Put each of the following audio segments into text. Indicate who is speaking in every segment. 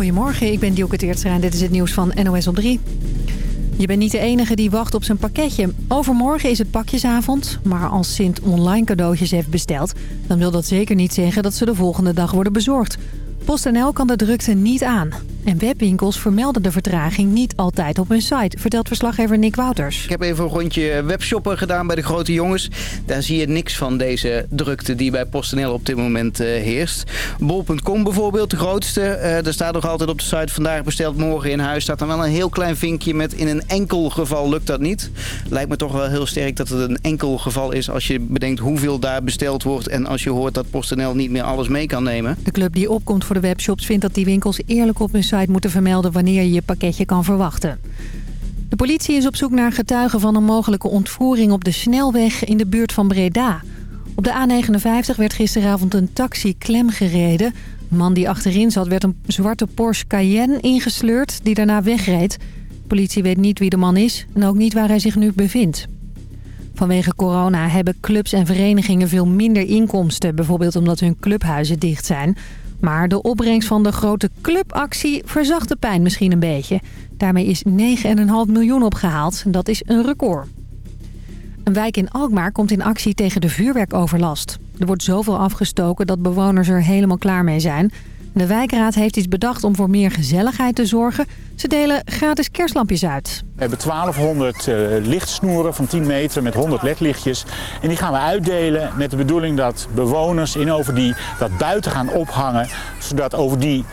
Speaker 1: Goedemorgen, ik ben Dielke Teertstra en dit is het nieuws van NOS op 3. Je bent niet de enige die wacht op zijn pakketje. Overmorgen is het pakjesavond, maar als Sint online cadeautjes heeft besteld... dan wil dat zeker niet zeggen dat ze de volgende dag worden bezorgd. PostNL kan de drukte niet aan. En webwinkels vermelden de vertraging niet altijd op hun site, vertelt verslaggever Nick Wouters.
Speaker 2: Ik heb even een rondje webshoppen gedaan bij de grote jongens. Daar zie je niks van deze drukte die bij PostNL op dit moment uh, heerst. Bol.com bijvoorbeeld, de grootste. Uh, daar staat nog altijd op de site vandaag besteld, morgen in huis. Staat dan wel een heel klein vinkje met in een enkel geval lukt dat niet. Lijkt me toch wel heel sterk dat het een enkel geval is als je bedenkt hoeveel daar besteld wordt. En als je hoort dat PostNL niet meer alles mee kan nemen.
Speaker 1: De club die opkomt voor de webshops vindt dat die winkels eerlijk op hun site moeten vermelden wanneer je je pakketje kan verwachten. De politie is op zoek naar getuigen van een mogelijke ontvoering op de snelweg in de buurt van Breda. Op de A59 werd gisteravond een taxi klemgereden. De man die achterin zat werd een zwarte Porsche Cayenne ingesleurd die daarna wegreed. De politie weet niet wie de man is en ook niet waar hij zich nu bevindt. Vanwege corona hebben clubs en verenigingen veel minder inkomsten. Bijvoorbeeld omdat hun clubhuizen dicht zijn. Maar de opbrengst van de grote clubactie verzacht de pijn misschien een beetje. Daarmee is 9,5 miljoen opgehaald. Dat is een record. Een wijk in Alkmaar komt in actie tegen de vuurwerkoverlast. Er wordt zoveel afgestoken dat bewoners er helemaal klaar mee zijn. De wijkraad heeft iets bedacht om voor meer gezelligheid te zorgen. Ze delen gratis kerstlampjes uit.
Speaker 3: We hebben 1200 uh, eh, lichtsnoeren van 10 meter met 100 ledlichtjes. En die gaan we uitdelen met de bedoeling dat bewoners in over die dat buiten gaan ophangen. Zodat over die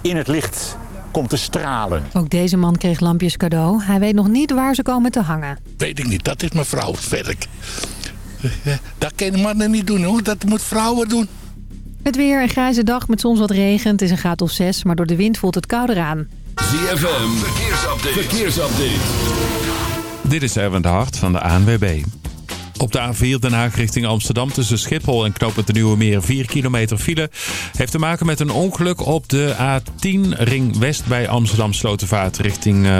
Speaker 3: in het licht komt te stralen.
Speaker 1: Ook deze man kreeg lampjes cadeau. Hij weet nog niet waar ze komen te hangen.
Speaker 4: Weet ik niet, dat is mijn vrouwswerk. Dat kunnen mannen niet doen hoor, dat moet vrouwen doen.
Speaker 1: Het weer, een grijze dag met soms wat regen. Het is een graad of 6, maar door de wind voelt het kouder aan.
Speaker 5: ZFM, verkeersupdate. verkeersupdate.
Speaker 6: Dit is Erwin de Hart van de ANWB. Op de A4 Den Haag richting Amsterdam tussen Schiphol en Knooppunt de Nieuwe Meer 4 kilometer file. Heeft te maken met een ongeluk op de A10 ring west bij Amsterdam Slotenvaart richting uh,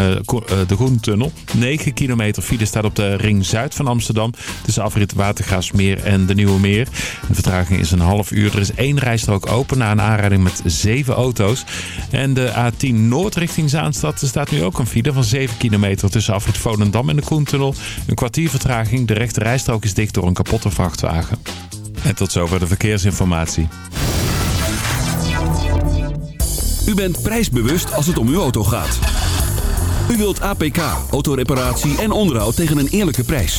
Speaker 6: de Groentunnel. 9 kilometer file staat op de ring zuid van Amsterdam tussen afrit Watergaasmeer en de Nieuwe Meer. De vertraging is een half uur. Er is één rijstrook open na een aanrijding met zeven auto's. En de A10 noord richting Zaanstad staat nu ook een file van 7 kilometer tussen afrit Volendam en de Groentunnel. Een kwartier vertraging. De rechte rijstrook is dicht door een kapotte vrachtwagen. En tot zover de verkeersinformatie.
Speaker 5: U bent prijsbewust als het om uw auto gaat. U wilt APK, autoreparatie en onderhoud tegen een eerlijke prijs.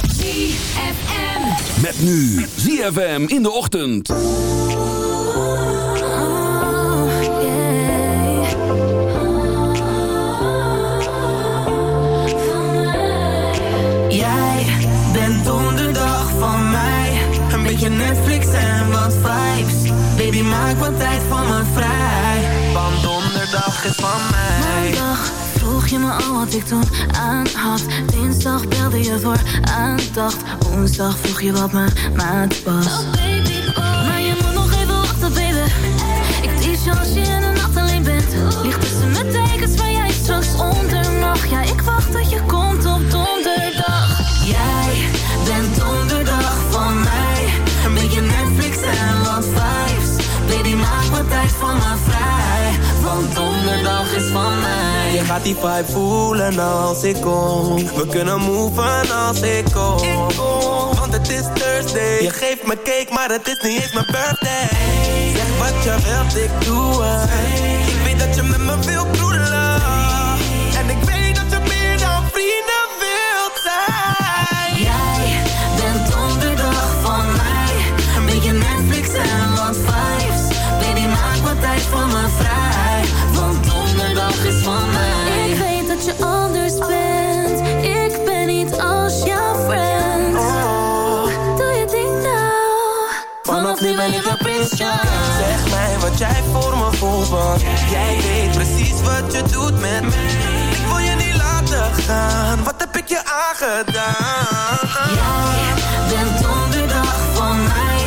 Speaker 5: ZFM. Met nu ZFM in de ochtend.
Speaker 7: beetje Netflix en wat vibes. Baby maak wat tijd voor me vrij. Want donderdag is van mij. Maandag je me al wat ik toen aan had. Dinsdag belde je voor aandacht. Woensdag vroeg je wat mijn maat was. Oh baby, oh. Maar je moet nog even wachten baby. Ik teach je als je in de nacht alleen bent. Ligt tussen mijn tekens waar jij straks onder mag Ja ik wacht tot je komt gaat die vibe voelen als ik kom. We kunnen moven als ik kom. Want het is Thursday. Je geeft me cake, maar het is niet eens mijn birthday. Zeg wat je wilt, ik doe het. Ik weet dat je met me wil broeden En ik weet dat je meer dan vrienden wilt zijn. Jij bent donderdag van mij. En wat vibes. Baby, maak wat tijd voor me vrij Jij bent donderdag van mij.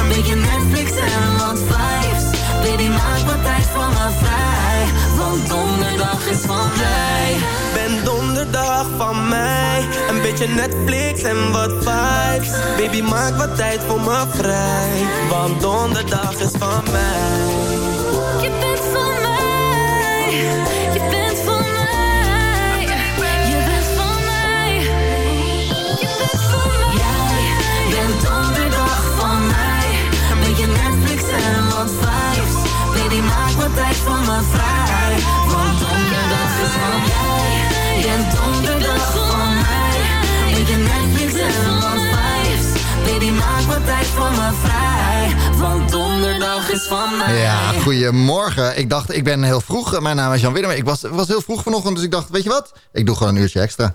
Speaker 7: Een beetje Netflix en wat vibes. Want donderdag is van mij. Ben donderdag van mij. Een beetje Netflix en wat vibes. Baby, maak wat tijd voor me vrij. Want donderdag is van mij. Je bent van mij.
Speaker 8: Ja, goedemorgen. Ik dacht, ik ben heel vroeg. Mijn naam is Jan Willem. Ik was, was heel vroeg vanochtend, dus ik dacht, weet je wat? Ik doe gewoon een uurtje extra.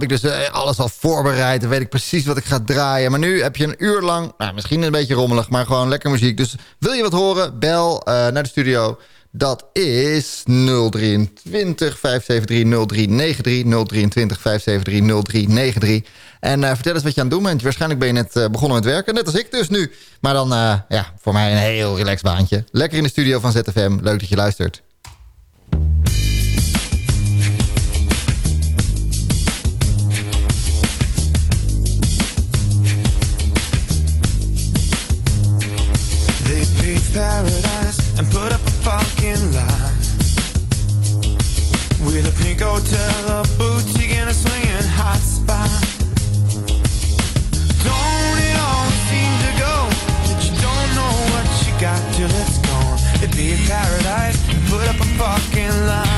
Speaker 9: heb ik dus eh, alles al voorbereid. Dan weet ik precies wat ik ga draaien. Maar nu heb je een uur lang, nou, misschien een beetje rommelig... maar gewoon lekker muziek. Dus wil je wat horen, bel eh, naar de studio. Dat is 023 573 0393 023 573 0393. En eh, vertel eens wat je aan het doen bent. Waarschijnlijk ben je net begonnen met werken, net als ik dus nu. Maar dan, ja, voor mij een heel relaxed baantje. Lekker in de studio van ZFM. Leuk dat je luistert.
Speaker 10: paradise and put up a fucking lie. With a pink hotel, a boutique, and a swinging hot spot. Don't it always seem to go that you don't know what you got till it's gone? It'd be a paradise and put up a fucking lie.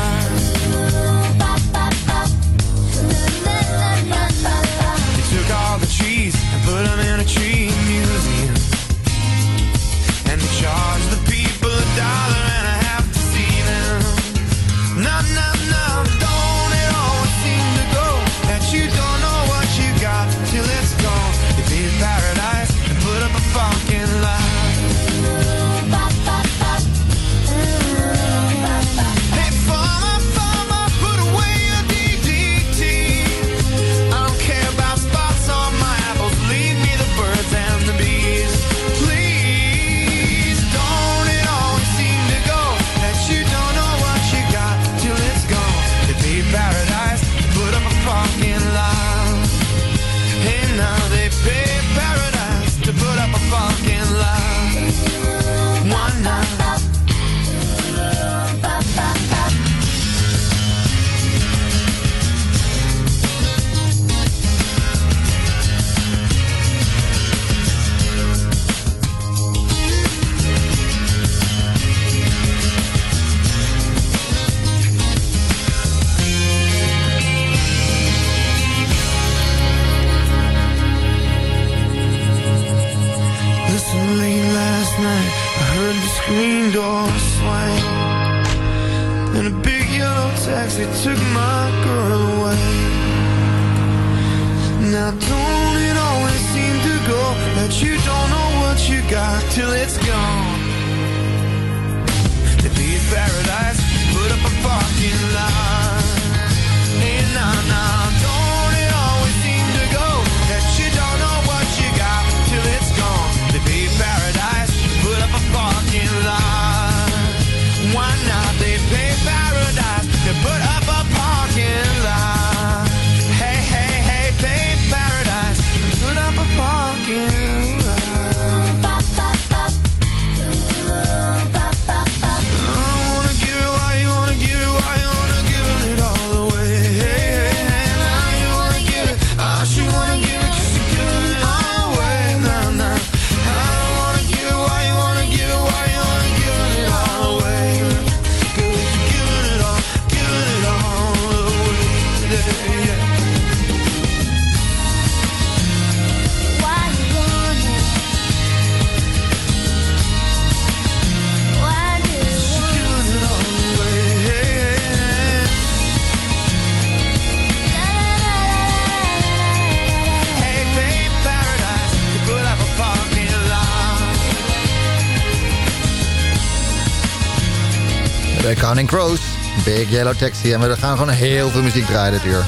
Speaker 10: ik Yellow Taxi.
Speaker 9: En we gaan gewoon heel veel muziek draaien dit uur.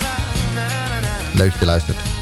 Speaker 9: Leuk dat je luistert.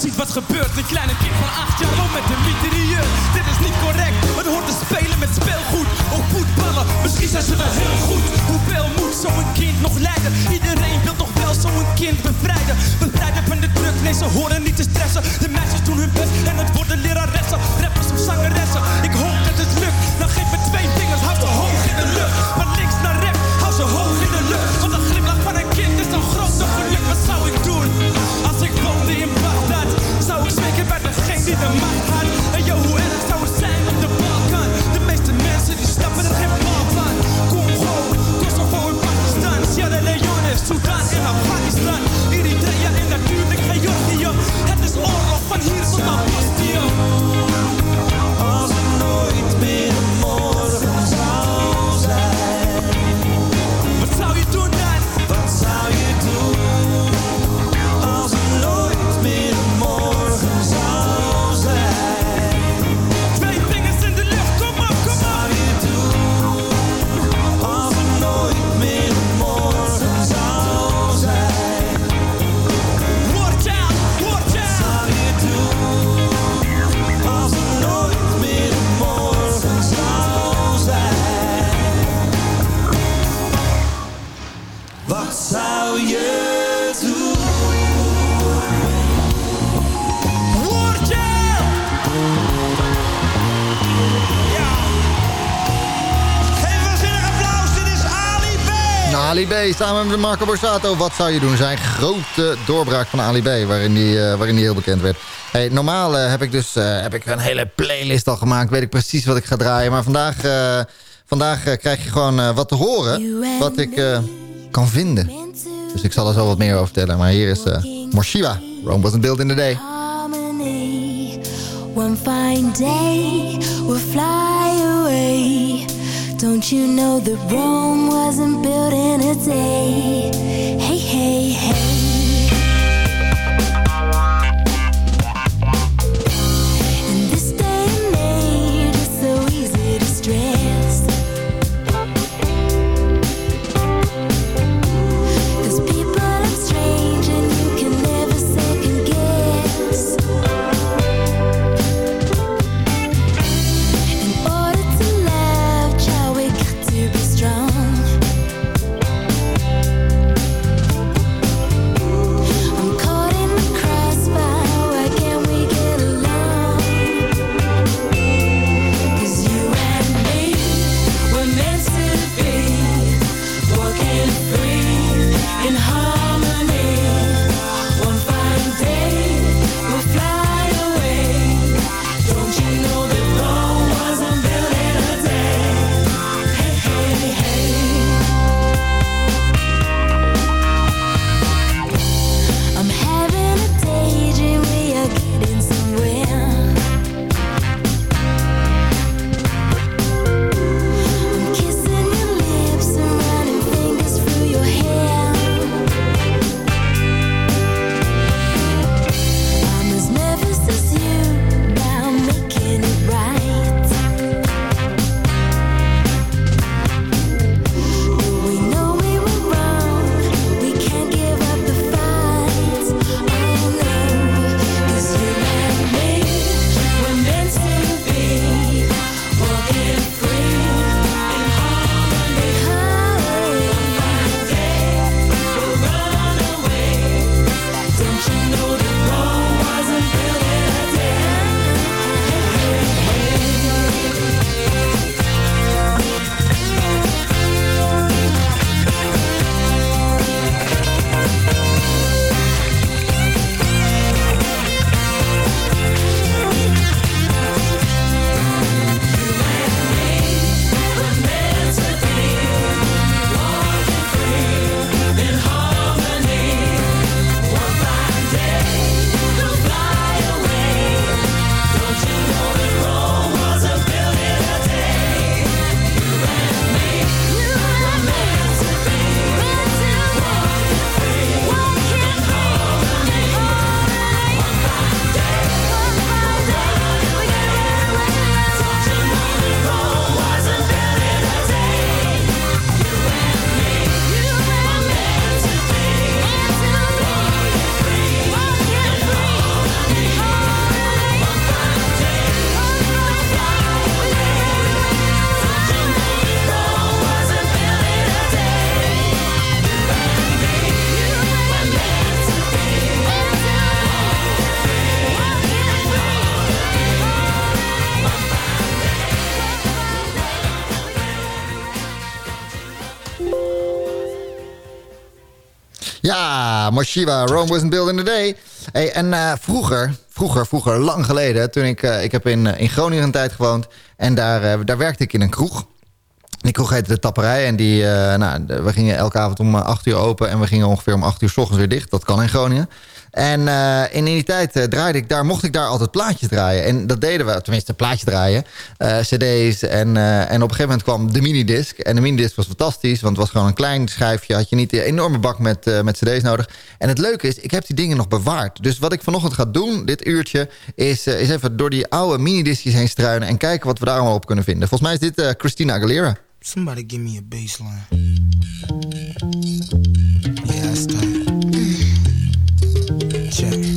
Speaker 11: ziet wat gebeurt. Een kleine kind van acht jaar loopt met een mitrailleur Dit is niet correct, het hoort te spelen met speelgoed Of voetballen, misschien zijn ze wel heel goed. Hoeveel moet zo'n kind nog leiden? Iedereen wil toch wel zo'n kind bevrijden. Bevrijden van de druk, nee ze horen niet te stressen. De meisjes doen hun best en het worden leraressen
Speaker 9: Marco Borsato. Wat zou je doen? Zijn grote doorbraak van Ali B. Waarin hij waarin die heel bekend werd. Hey, normaal eh, heb ik dus eh, heb ik een hele playlist al gemaakt. Weet ik precies wat ik ga draaien. Maar vandaag, eh, vandaag eh, krijg je gewoon eh, wat te horen. Wat ik eh, kan vinden. Dus ik zal er zo wat meer over vertellen. Maar hier is eh Morshiva. Rome wasn't built in a day.
Speaker 12: One fine day we'll fly away. Don't you know that Rome wasn't built in a day? Shiva. Rome wasn't built in a day.
Speaker 9: En eh, vroeger, vroeger, vroeger, lang geleden... toen ik, eh, ik heb in, eh, in Groningen een tijd gewoond... en daar, daar werkte ik in een kroeg. Die kroeg heette De Tapperij. En die, nou, we gingen elke avond om 8 uur open... en we gingen ongeveer om 8 uur s ochtends weer dicht. Dat kan in Groningen. En eh, in die tijd eh, draaide ik daar, mocht ik daar altijd plaatjes draaien. En dat deden we, tenminste plaatje draaien. Eh, cd's en, en op een gegeven moment kwam de minidisc. En de minidisc was fantastisch, want het was gewoon een klein schijfje. Had je niet een enorme bak met, met cd's nodig. En het leuke is, ik heb die dingen nog bewaard. Dus wat ik vanochtend ga doen, dit uurtje... is, is even door die oude minidiscjes heen struinen... en kijken wat we daar allemaal op kunnen vinden. Volgens mij is dit Christina Aguilera.
Speaker 13: Somebody give me a baseline. Yeah, check.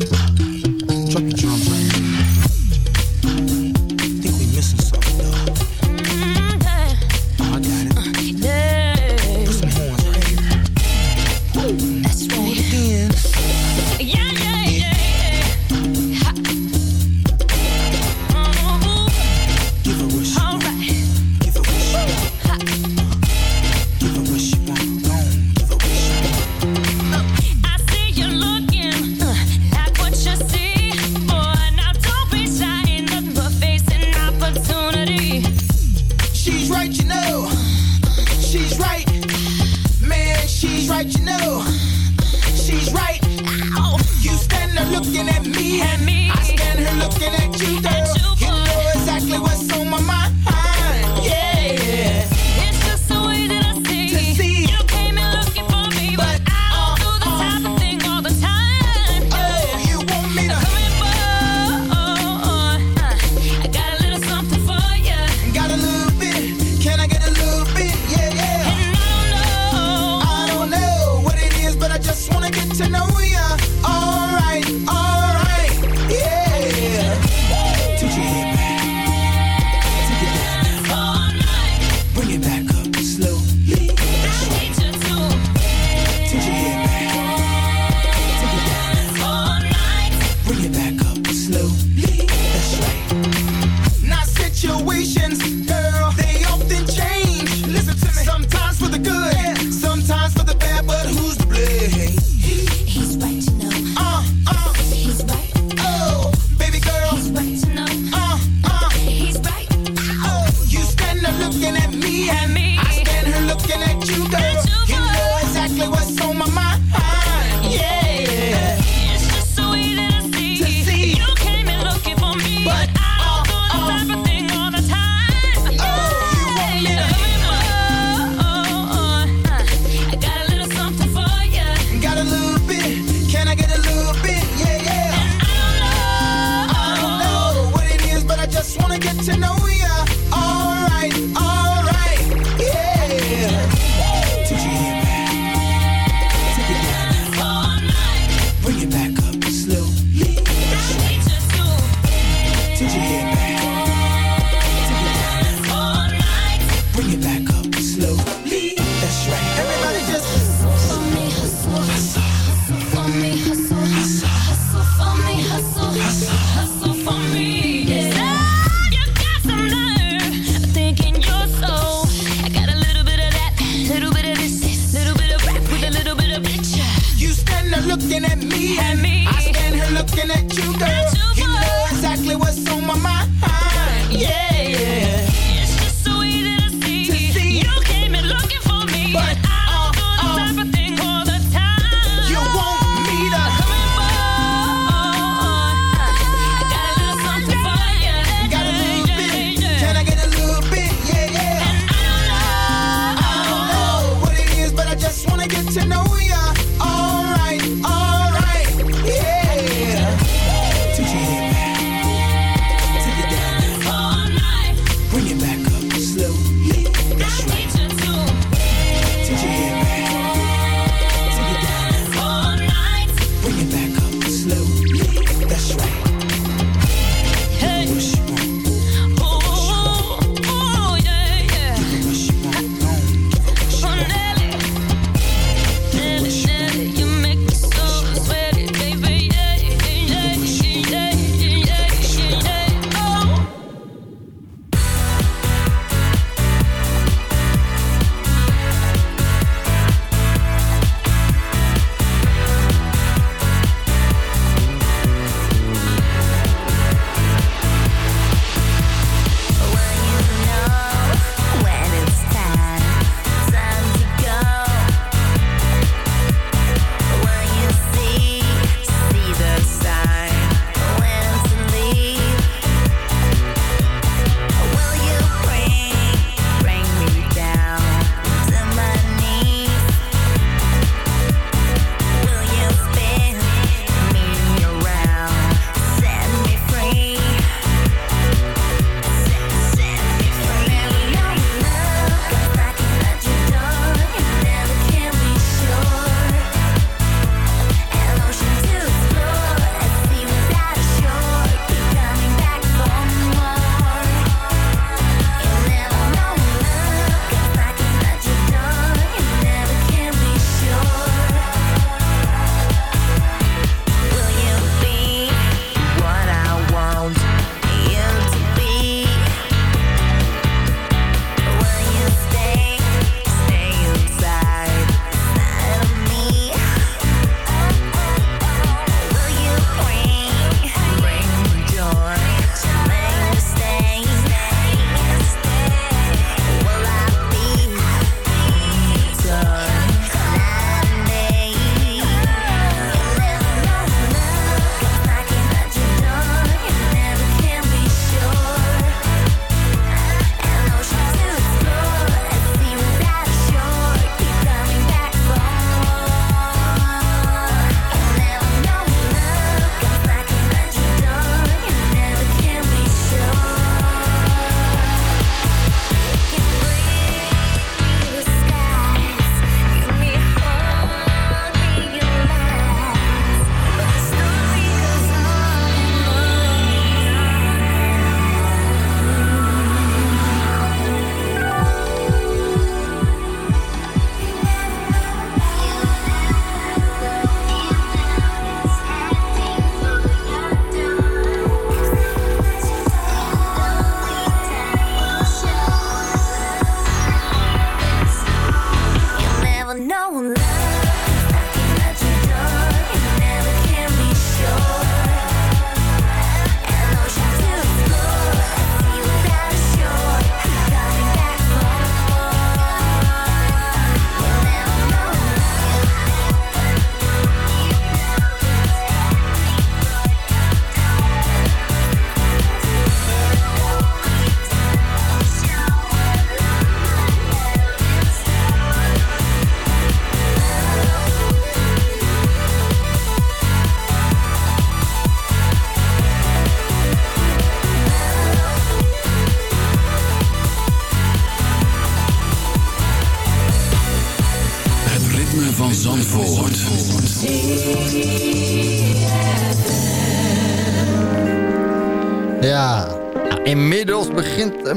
Speaker 13: know ya.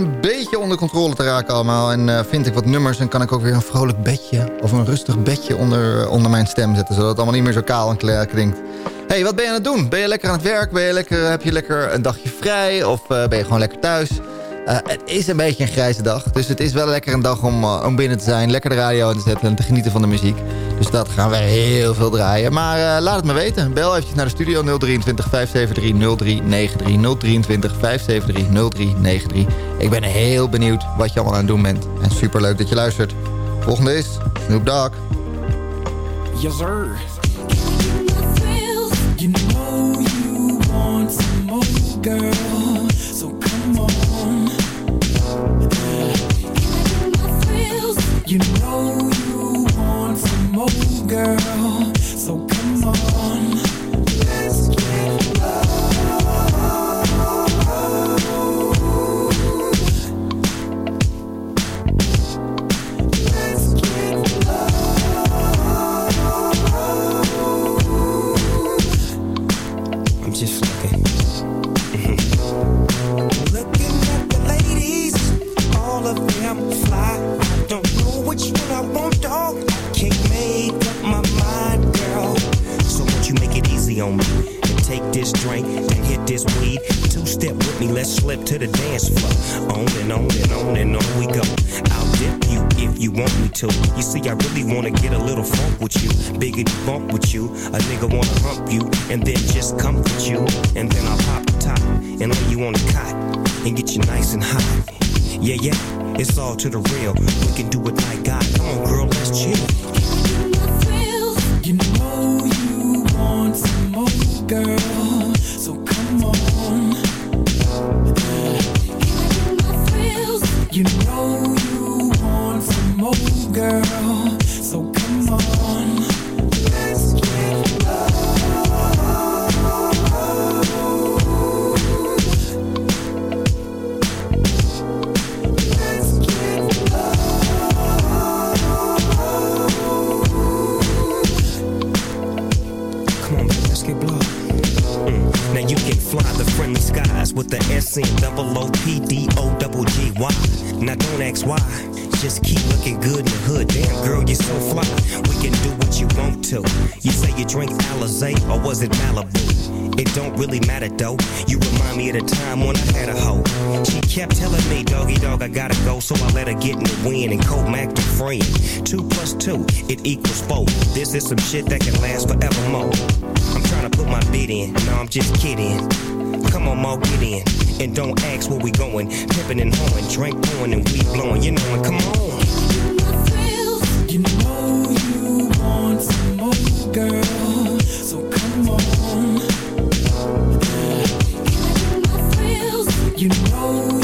Speaker 9: Een beetje onder controle te raken allemaal. En eh, vind ik wat nummers en kan ik ook weer een vrolijk bedje... of een rustig bedje onder, onder mijn stem zetten... zodat het allemaal niet meer zo kaal en klaar klinkt. hey, wat ben je aan het doen? Ben je lekker aan het werk? Ben je lekker, heb je lekker een dagje vrij? Of eh, ben je gewoon lekker thuis? Eh, het is een beetje een grijze dag. Dus het is wel lekker een dag om, eh, om binnen te zijn. Lekker de radio aan te zetten en te genieten van de muziek. Dus dat gaan we heel veel draaien. Maar eh, laat het me weten. Bel eventjes naar de studio 023 573 0393 023 573 0393. Ik ben heel benieuwd wat je allemaal aan het doen bent. En superleuk dat je luistert. Volgende is Snoop Dogg.
Speaker 11: Yes, sir. You know you want some more, girl. You know you want some more, girl. On
Speaker 14: me take this drink and hit this weed? Two step with me, let's slip to the dance floor. On and on and on and on we go. I'll dip you if you want me to. You see, I really wanna get a little funk with you, biggity bump with you. A nigga wanna hump you and then just comfort you, and then I'll pop the top and lay you on the cot and get you nice and hot. Yeah, yeah, it's all to the real. We can do it like God. Come on, girl, let's chill.
Speaker 11: Girl.
Speaker 14: With the S N double O P D O double G Y. Now don't ask why. Just keep looking good in the hood. Damn, girl, you're so fly. We can do what you want to. You say you drink Alizé or was it Malibu? It don't really matter though. You remind me of the time when I had a hoe. She kept telling me, doggy dog, I gotta go. So I let her get in the wind and co Mac the friend. Two plus two, it equals four. This is some shit that can last forevermore. I'm trying to put my bid in. No, I'm just kidding. Come on, Mo, get in. And don't ask where we going. Pippin' and hoeing, drink pouring and weed blowing. You know, and come on.
Speaker 11: You know you want some more, girl. So come on. You know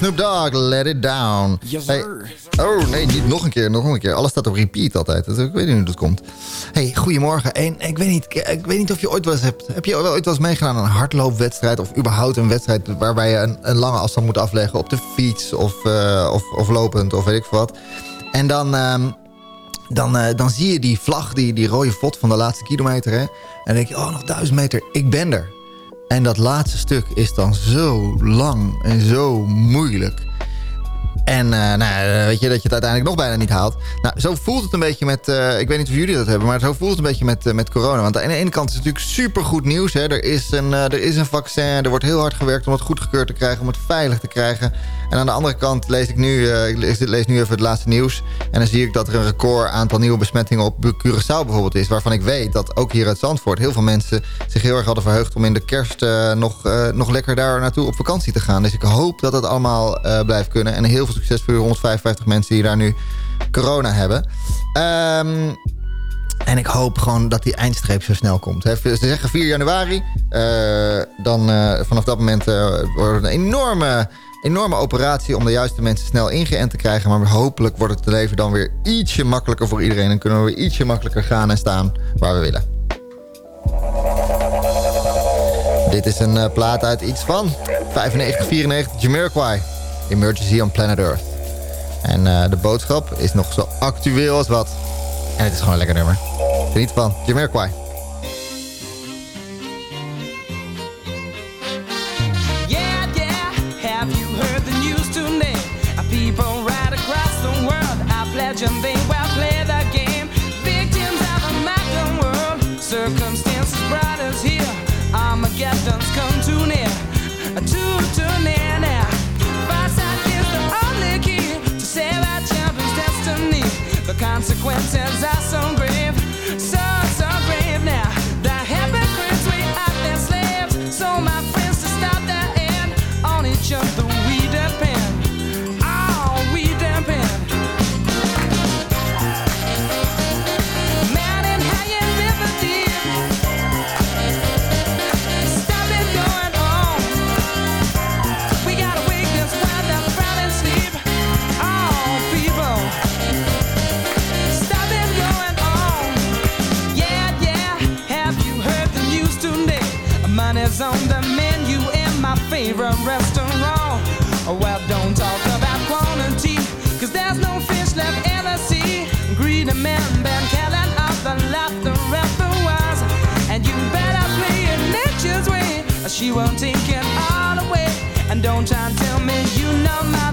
Speaker 14: Snoop
Speaker 9: Dogg, Let It Down.
Speaker 15: Yes,
Speaker 9: Hey. Oh, nee, niet nog een keer, nog een keer. Alles staat op repeat altijd. Dus ik weet niet hoe dat komt. Hey, goedemorgen. En ik weet niet, ik weet niet of je ooit wel eens hebt... Heb je wel ooit wel eens meegedaan aan een hardloopwedstrijd... of überhaupt een wedstrijd waarbij je een, een lange afstand moet afleggen... op de fiets of, eh, of, of lopend of weet ik wat. En dan... ehm, dan, eh, dan zie je die vlag, die, die rode vod van de laatste kilometer. Hè? En dan denk je, oh, nog duizend meter, ik ben er. En dat laatste stuk is dan zo lang en zo moeilijk. En eh, nou, ja, weet je dat je het uiteindelijk nog bijna niet haalt. Nou, zo voelt het een beetje met... eh, ik weet niet of jullie dat hebben, maar zo voelt het een beetje met, eh, met corona. Want aan de ene kant is het natuurlijk supergoed nieuws. Hè. Er, is een, eh, er is een vaccin, er wordt heel hard gewerkt om het goedgekeurd te krijgen... om het veilig te krijgen. En aan de andere kant lees ik nu, eh, ik lees, nu even het laatste nieuws... en dan zie ik dat er een record aantal nieuwe besmettingen op Curaçao bijvoorbeeld is... waarvan ik weet dat ook hier uit Zandvoort heel veel mensen zich heel erg hadden verheugd... om in de kerst eh, nog, eh, nog lekker daar naartoe op vakantie te gaan. Dus ik hoop dat het allemaal eh, blijft kunnen. En heel veel succes voor die 155 mensen die daar nu corona hebben. Ehm... En ik hoop gewoon dat die eindstreep zo snel komt. Hè. Ze zeggen 4 januari. eh, dan eh, vanaf dat moment eh, wordt een enorme, enorme operatie... om de juiste mensen snel ingeënt te krijgen. Maar hopelijk wordt het leven dan weer ietsje makkelijker voor iedereen. En kunnen we weer ietsje makkelijker gaan en staan waar we willen. Dit is een plaat uit iets van 95, 94, Jamiroquai. Emergency on Planet Earth. En eh, de boodschap is nog zo actueel als wat. En het is gewoon een lekker nummer. Geniet van Jamiroquai.
Speaker 13: Uh, pledging they will play the game. Victims of a modern world, circumstances brought consequences. I she won't take it all away. And don't try and tell me you know my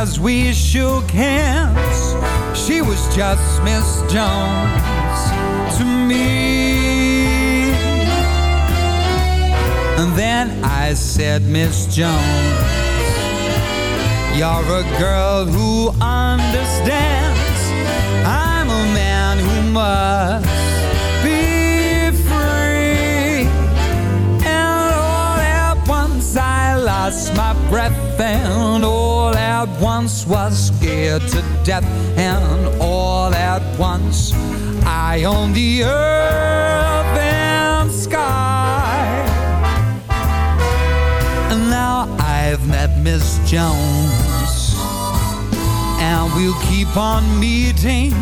Speaker 16: as we shook hands, she was just Miss Jones to me. And then I said, Miss Jones, you're a girl who understands. I'm a man who must be free. And all at once I lost my breath, and all at once was scared to death, and all at once I own the earth and sky. And now I've met Miss Jones, and we'll keep on meeting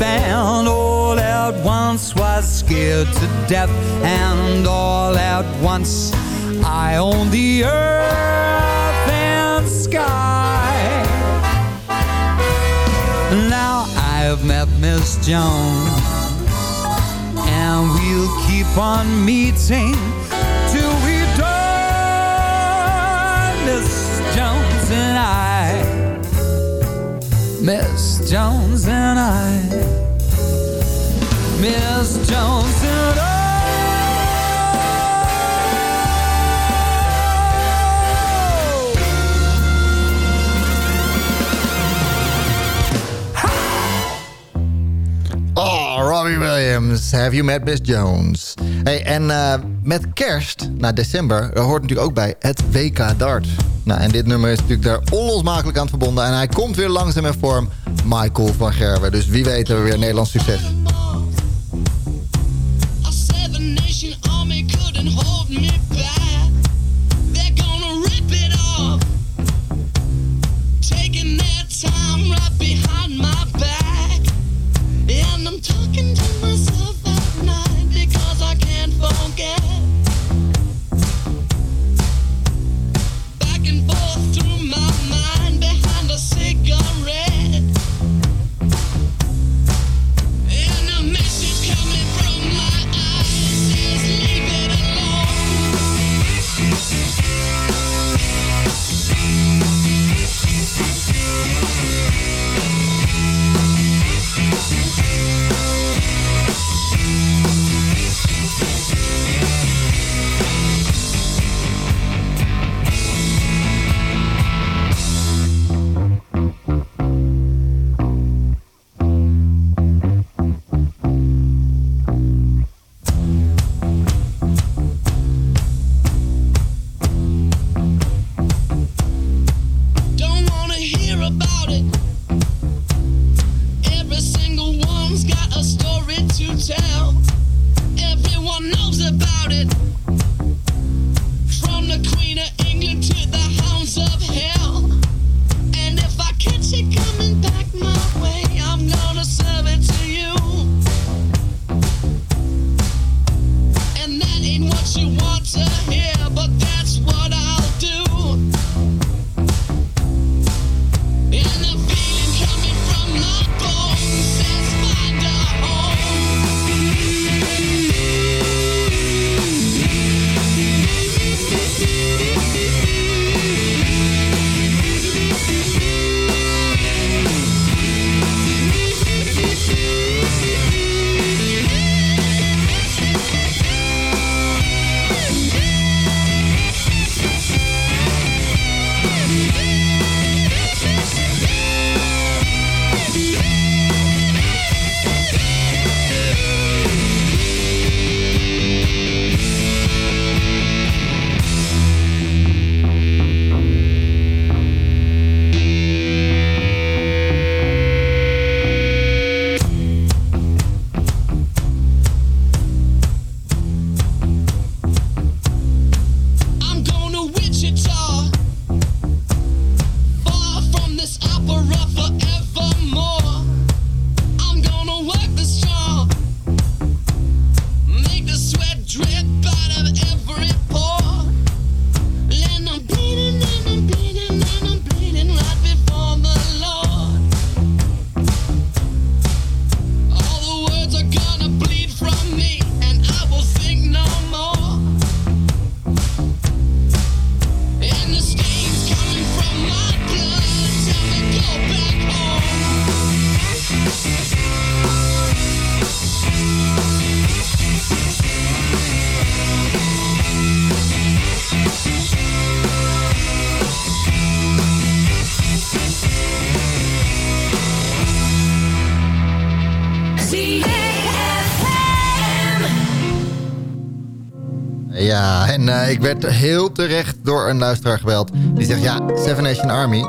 Speaker 16: And all at once was scared to death And all at once I owned the earth and sky. Now I've met Miss Jones And we'll keep on meeting Till we die Miss Jones and I. Miss Jones and I Miss Jones and I
Speaker 9: Oh, Robbie Williams. Have you met Miss Jones? Hey, en eh, met kerst, na december, er hoort natuurlijk ook bij het WK Dart. Nou, en dit nummer is natuurlijk daar onlosmakelijk aan verbonden. En hij komt weer langzaam in vorm. Michael van Gerwen. Dus wie weet hebben we weer Nederlands succes. Ja, en eh, ik werd heel terecht door een luisteraar gebeld. Die zegt, ja, Seven Nation Army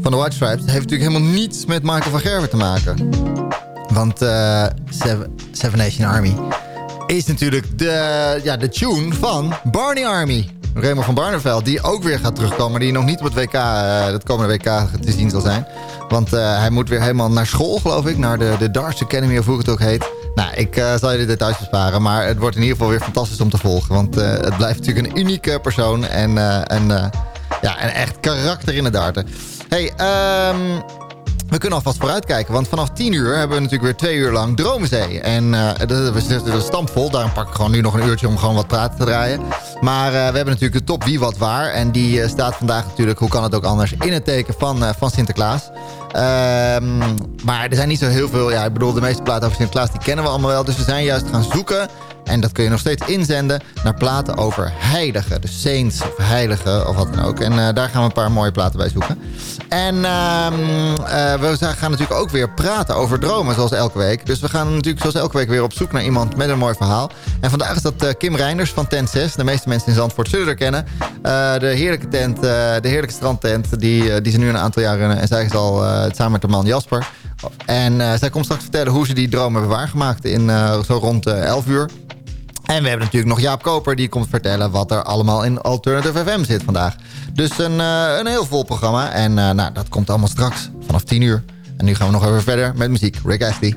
Speaker 9: van de White Stripes... heeft natuurlijk helemaal niets met Michael van Gerwen te maken. Want eh, Seven, Nation Army is natuurlijk de, ja, de tune van Barney Army. Raymond van Barneveld, die ook weer gaat terugkomen. Die nog niet op het WK, eh, het komende WK te zien zal zijn. Want hij moet weer helemaal naar school, geloof ik. Naar de, de Darts Academy, of hoe het ook heet. Nou, ik eh, zal je de details besparen. Maar het wordt in ieder geval weer fantastisch om te volgen. Want eh, het blijft natuurlijk een unieke persoon. En eh, een, eh, ja, een echt karakter in de darten. hey, ehm... We kunnen alvast vooruitkijken, want vanaf 10 uur hebben we natuurlijk weer twee uur lang Dromenzee. En dat is dat is stampvol, daarom pak ik gewoon nu nog een uurtje om gewoon wat praten te draaien. Maar we hebben natuurlijk de top wie wat waar. En die staat vandaag natuurlijk, hoe kan het ook anders, in het teken van, van Sinterklaas. Ehm, maar er zijn niet zo heel veel, ja ik bedoel de meeste platen over Sinterklaas die kennen we allemaal wel. Dus we zijn juist gaan zoeken en dat kun je nog steeds inzenden naar platen over heiligen. Dus saints of heiligen of wat dan ook. En eh, daar gaan we een paar mooie platen bij zoeken. En ehm, eh, we gaan natuurlijk ook weer praten over dromen, zoals elke week. Dus we gaan natuurlijk zoals elke week weer op zoek naar iemand met een mooi verhaal. En vandaag is dat eh, Kim Reinders van Tent 6. De meeste mensen in Zandvoort zullen haar kennen. De heerlijke tent, de heerlijke strandtent die, die ze nu een aantal jaar runnen. En zij is al samen met de man Jasper. En zij komt straks vertellen hoe ze die droom hebben waargemaakt in zo rond eh 11 uur. En we hebben natuurlijk nog Jaap Koper die komt vertellen wat er allemaal in Alternative FM zit vandaag. Dus een, eh, een heel vol programma. En eh, nou, dat komt allemaal straks vanaf 10 uur. En nu gaan we nog even verder met muziek. Rick Astley.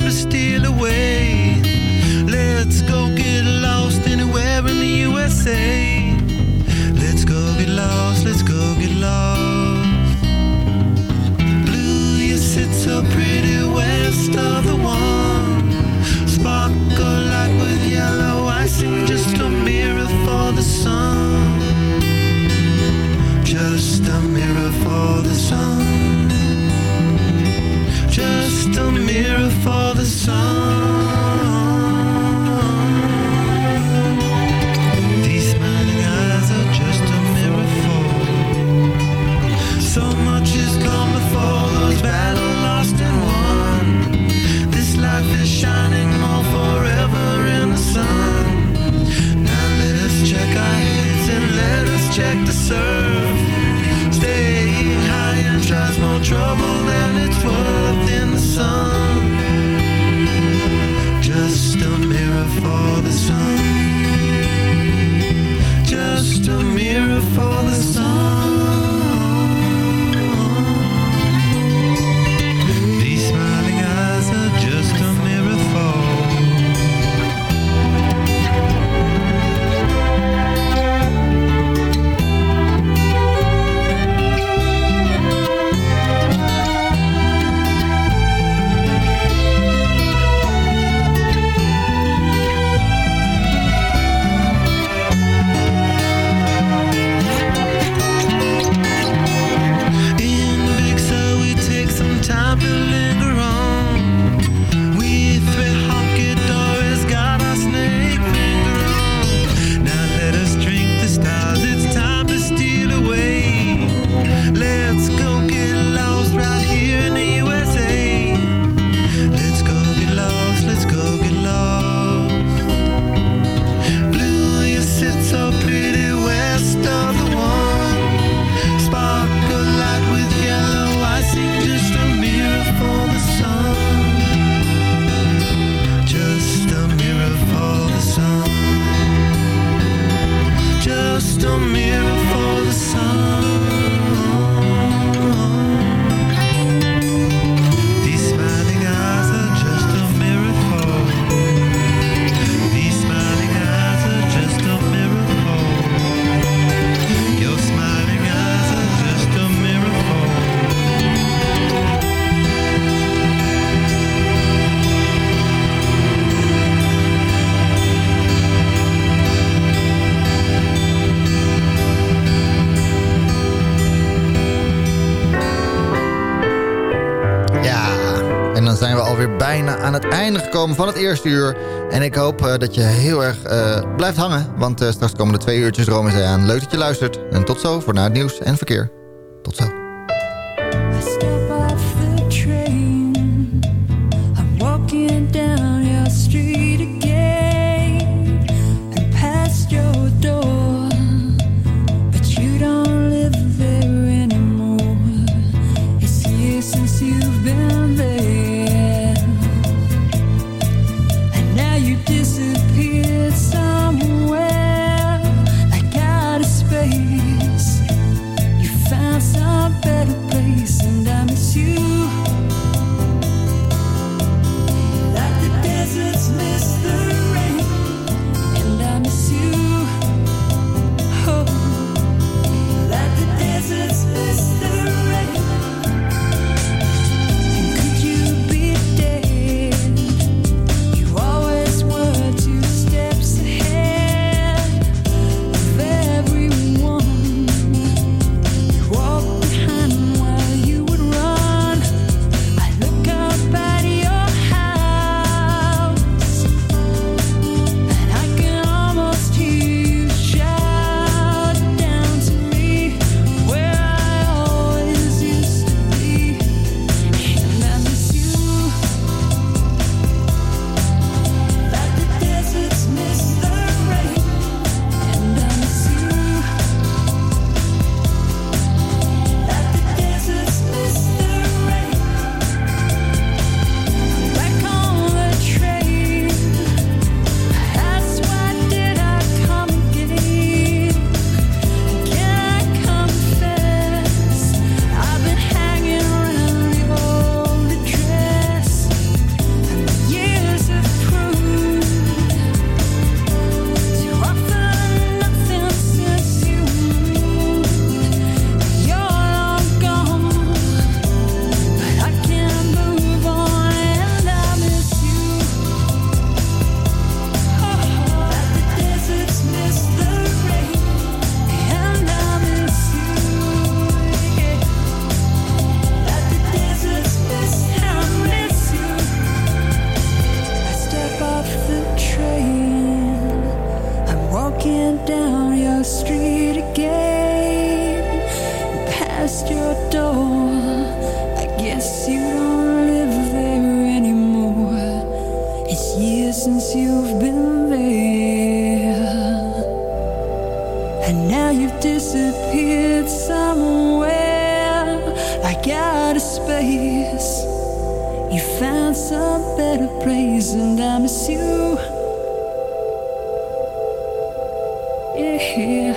Speaker 10: to steal away. Let's go get lost anywhere in the USA. Let's go get lost, let's go get lost. So pretty west of the one. Sparkle like with yellow icing, just a mirror for the sun. Just a mirror for the sun just a mirror for
Speaker 17: van het eerste uur. En ik hoop eh, dat je heel erg eh, blijft hangen. Want eh, straks komen de twee uurtjes Rome aan. Leuk dat je luistert. En tot zo voor na het nieuws en verkeer.
Speaker 18: the street again, past your door. I
Speaker 17: guess you don't live there anymore. It's years since you've been there, and now you've disappeared somewhere. I got a space. You found some better place, and I miss you. Yeah.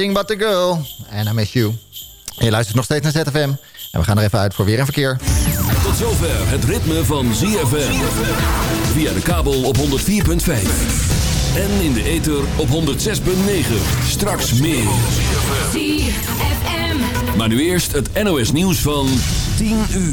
Speaker 9: Everything but the girl. And I miss you. Je luistert nog steeds naar ZFM. En we gaan er even uit voor weer en verkeer.
Speaker 5: Tot zover het ritme van ZFM. Via de kabel op 104.5. En in de ether op 106.9. Straks meer.
Speaker 17: ZFM.
Speaker 5: Maar nu eerst het NOS nieuws van 10 uur.